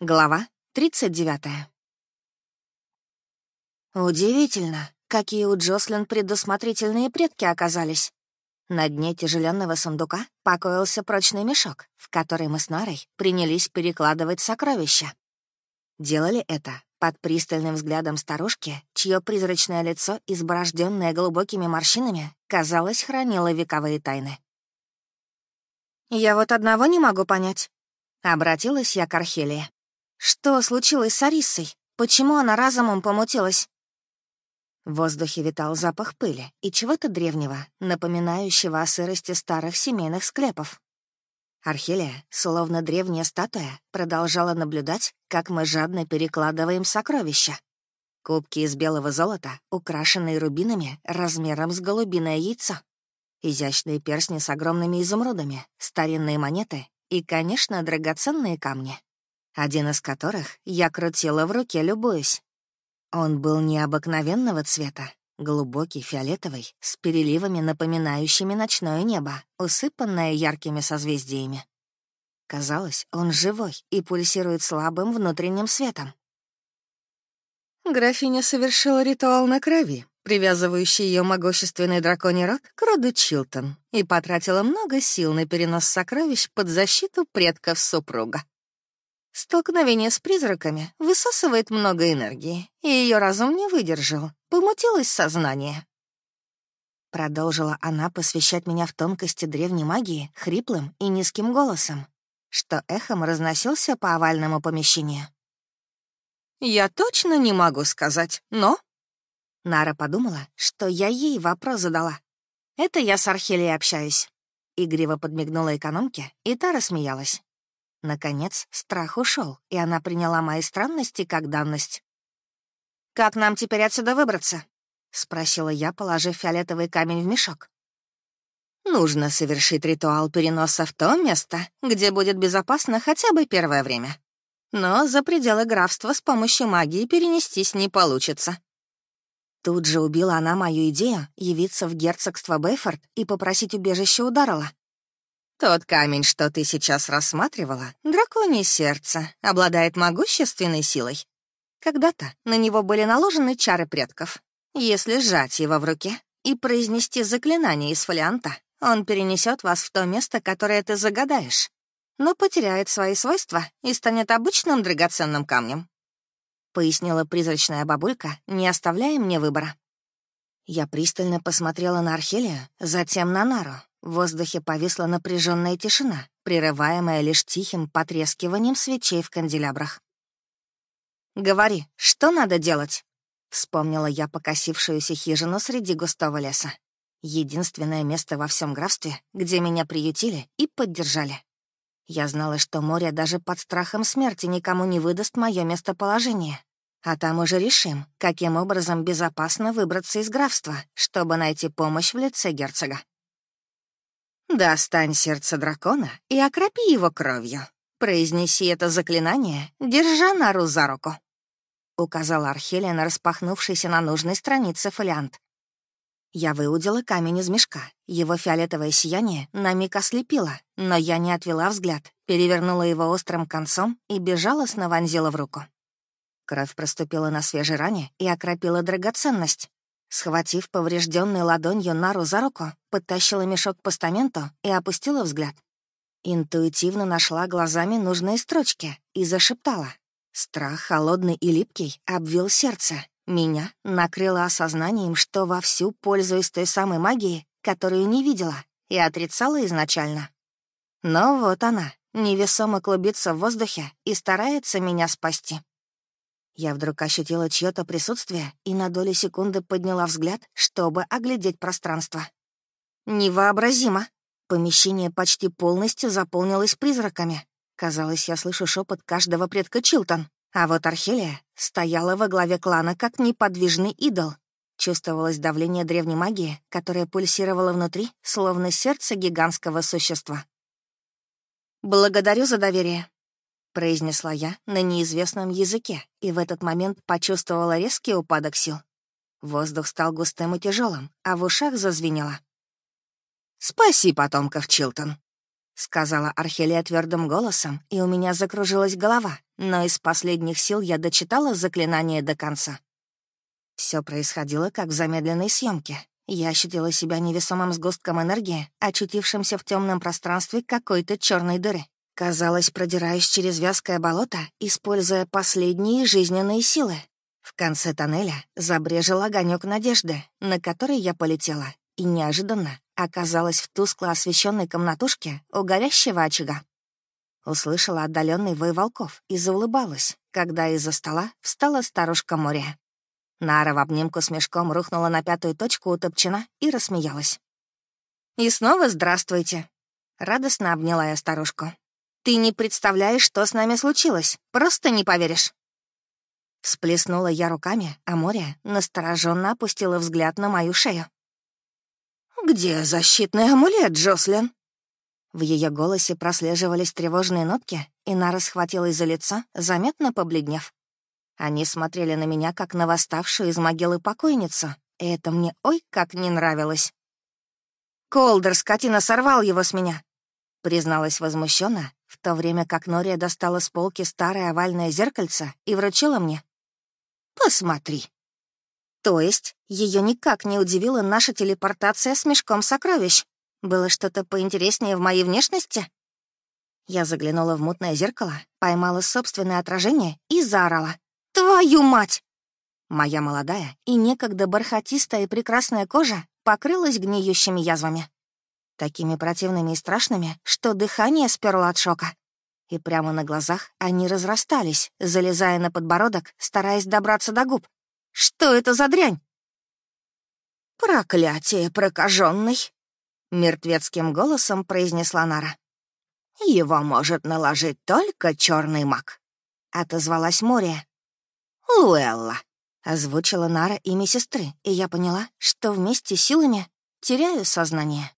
Глава 39. Удивительно, какие у Джослин предусмотрительные предки оказались. На дне тяжеленного сундука покоился прочный мешок, в который мы с Нарой принялись перекладывать сокровища. Делали это под пристальным взглядом старушки, чье призрачное лицо, изборожденное глубокими морщинами, казалось, хранило вековые тайны. «Я вот одного не могу понять», — обратилась я к Архелии. Что случилось с Арисой? Почему она разумом помутилась? В воздухе витал запах пыли и чего-то древнего, напоминающего о сырости старых семейных склепов. Архилия, словно древняя статуя, продолжала наблюдать, как мы жадно перекладываем сокровища. Кубки из белого золота, украшенные рубинами размером с голубиное яйцо. Изящные перстни с огромными изумрудами, старинные монеты и, конечно, драгоценные камни один из которых я крутила в руке, любуясь. Он был необыкновенного цвета, глубокий, фиолетовый, с переливами, напоминающими ночное небо, усыпанное яркими созвездиями. Казалось, он живой и пульсирует слабым внутренним светом. Графиня совершила ритуал на крови, привязывающий ее могущественный драконий рог к роду Чилтон, и потратила много сил на перенос сокровищ под защиту предков супруга. Столкновение с призраками высасывает много энергии, и ее разум не выдержал, помутилось сознание. Продолжила она посвящать меня в тонкости древней магии хриплым и низким голосом, что эхом разносился по овальному помещению. «Я точно не могу сказать, но...» Нара подумала, что я ей вопрос задала. «Это я с Архелией общаюсь». Игриво подмигнула экономке, и та рассмеялась. Наконец, страх ушел, и она приняла мои странности как данность. «Как нам теперь отсюда выбраться?» — спросила я, положив фиолетовый камень в мешок. «Нужно совершить ритуал переноса в то место, где будет безопасно хотя бы первое время. Но за пределы графства с помощью магии перенестись не получится». Тут же убила она мою идею явиться в герцогство Бейфорд и попросить убежище у Даррелла. Тот камень, что ты сейчас рассматривала, драконье сердце, обладает могущественной силой. Когда-то на него были наложены чары предков. Если сжать его в руке и произнести заклинание из фолианта, он перенесет вас в то место, которое ты загадаешь, но потеряет свои свойства и станет обычным драгоценным камнем. Пояснила призрачная бабулька, не оставляя мне выбора. Я пристально посмотрела на Архелию, затем на Нару, в воздухе повисла напряженная тишина, прерываемая лишь тихим потрескиванием свечей в канделябрах. «Говори, что надо делать?» — вспомнила я покосившуюся хижину среди густого леса. Единственное место во всем графстве, где меня приютили и поддержали. Я знала, что море даже под страхом смерти никому не выдаст мое местоположение. А там уже решим, каким образом безопасно выбраться из графства, чтобы найти помощь в лице герцога. «Достань сердце дракона и окропи его кровью. Произнеси это заклинание, держа Нару за руку», — указала Архелия на распахнувшийся на нужной странице фолиант. Я выудила камень из мешка. Его фиолетовое сияние на миг ослепило, но я не отвела взгляд, перевернула его острым концом и безжалостно вонзила в руку. Кровь проступила на свежей ране и окропила драгоценность. Схватив поврежденной ладонью Нару за руку, подтащила мешок к постаменту и опустила взгляд. Интуитивно нашла глазами нужные строчки и зашептала. Страх, холодный и липкий, обвил сердце. Меня накрыло осознанием, что вовсю пользуюсь той самой магией, которую не видела и отрицала изначально. Но вот она, невесомо клубится в воздухе и старается меня спасти. Я вдруг ощутила чье-то присутствие и на доли секунды подняла взгляд, чтобы оглядеть пространство. Невообразимо. Помещение почти полностью заполнилось призраками. Казалось, я слышу шепот каждого предка Чилтон. А вот Архелия стояла во главе клана как неподвижный идол. Чувствовалось давление древней магии, которое пульсировало внутри, словно сердце гигантского существа. «Благодарю за доверие», произнесла я на неизвестном языке и в этот момент почувствовала резкий упадок сил. Воздух стал густым и тяжелым, а в ушах зазвенело. «Спаси потомков, Чилтон!» сказала Архелия твердым голосом, и у меня закружилась голова, но из последних сил я дочитала заклинание до конца. Все происходило как в замедленной съемке. Я ощутила себя невесомым сгустком энергии, очутившимся в темном пространстве какой-то черной дыры. Казалось, продираюсь через вязкое болото, используя последние жизненные силы. В конце тоннеля забрежил огонек надежды, на который я полетела, и неожиданно оказалась в тускло освещенной комнатушке у горящего очага. Услышала отдаленный вой волков и заулыбалась, когда из-за стола встала старушка Моря. Нара в обнимку с мешком рухнула на пятую точку у топчина и рассмеялась. «И снова здравствуйте!» Радостно обняла я старушку. «Ты не представляешь, что с нами случилось. Просто не поверишь». Всплеснула я руками, а море настороженно опустила взгляд на мою шею. «Где защитный амулет, Джослин?» В ее голосе прослеживались тревожные нотки, и Нара схватилась за лицо, заметно побледнев. Они смотрели на меня, как на восставшую из могилы покойницу, и это мне ой как не нравилось. «Колдер, скотина, сорвал его с меня!» призналась возмущенно, в то время как Нория достала с полки старое овальное зеркальце и вручила мне. «Посмотри». То есть ее никак не удивила наша телепортация с мешком сокровищ. Было что-то поинтереснее в моей внешности? Я заглянула в мутное зеркало, поймала собственное отражение и заорала. «Твою мать!» Моя молодая и некогда бархатистая и прекрасная кожа покрылась гниющими язвами. Такими противными и страшными, что дыхание сперло от шока. И прямо на глазах они разрастались, залезая на подбородок, стараясь добраться до губ. Что это за дрянь? «Проклятие прокаженный!» — мертвецким голосом произнесла Нара. «Его может наложить только черный маг», — отозвалась Мория. «Луэлла», — озвучила Нара имя сестры, и я поняла, что вместе силами теряю сознание.